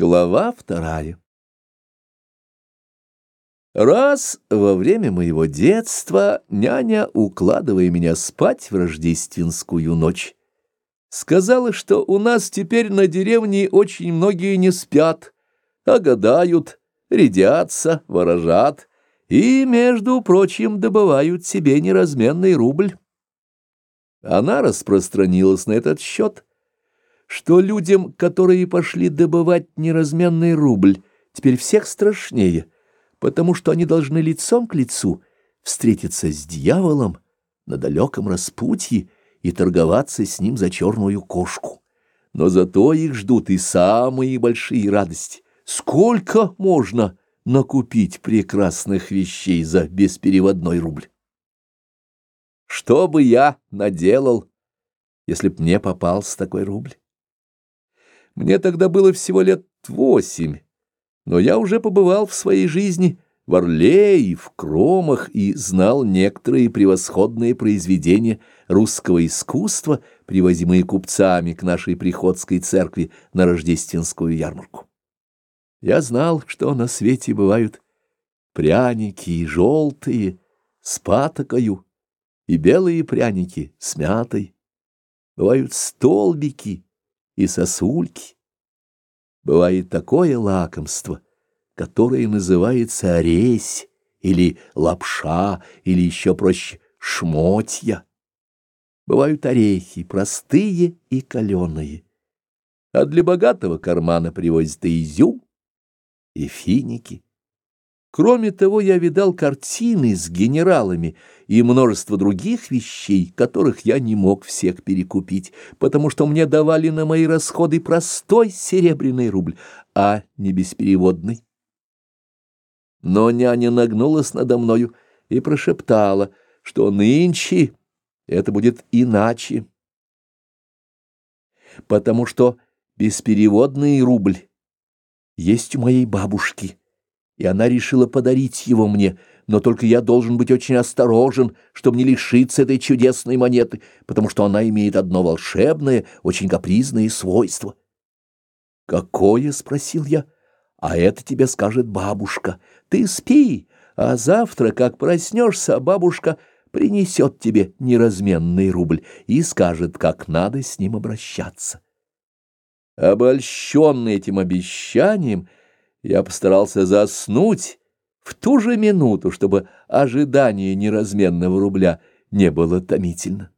Глава вторая Раз во время моего детства няня, укладывая меня спать в рождественскую ночь, сказала, что у нас теперь на деревне очень многие не спят, а гадают, рядятся, ворожат и, между прочим, добывают себе неразменный рубль. Она распространилась на этот счет, что людям, которые пошли добывать неразменный рубль, теперь всех страшнее, потому что они должны лицом к лицу встретиться с дьяволом на далеком распутье и торговаться с ним за черную кошку. Но зато их ждут и самые большие радости. Сколько можно накупить прекрасных вещей за беспереводной рубль? Что бы я наделал, если б мне попался такой рубль? Мне тогда было всего лет восемь, но я уже побывал в своей жизни в Орле и в Кромах и знал некоторые превосходные произведения русского искусства, привозимые купцами к нашей приходской церкви на рождественскую ярмарку. Я знал, что на свете бывают пряники желтые с патокою и белые пряники с мятой, бывают столбики и сосульки. Бывает такое лакомство, которое называется оресь или лапша, или еще проще шмотья. Бывают орехи, простые и каленые. А для богатого кармана привозят и изюм, и финики. Кроме того, я видал картины с генералами и множество других вещей, которых я не мог всех перекупить, потому что мне давали на мои расходы простой серебряный рубль, а не беспереводный. Но няня нагнулась надо мною и прошептала, что нынче это будет иначе, потому что беспереводный рубль есть у моей бабушки и она решила подарить его мне, но только я должен быть очень осторожен, чтобы не лишиться этой чудесной монеты, потому что она имеет одно волшебное, очень капризное свойство. «Какое?» — спросил я. «А это тебе скажет бабушка. Ты спи, а завтра, как проснешься, бабушка принесет тебе неразменный рубль и скажет, как надо с ним обращаться». Обольщенный этим обещанием, я постарался заснуть в ту же минуту, чтобы ожидание неразменного рубля не было томительно.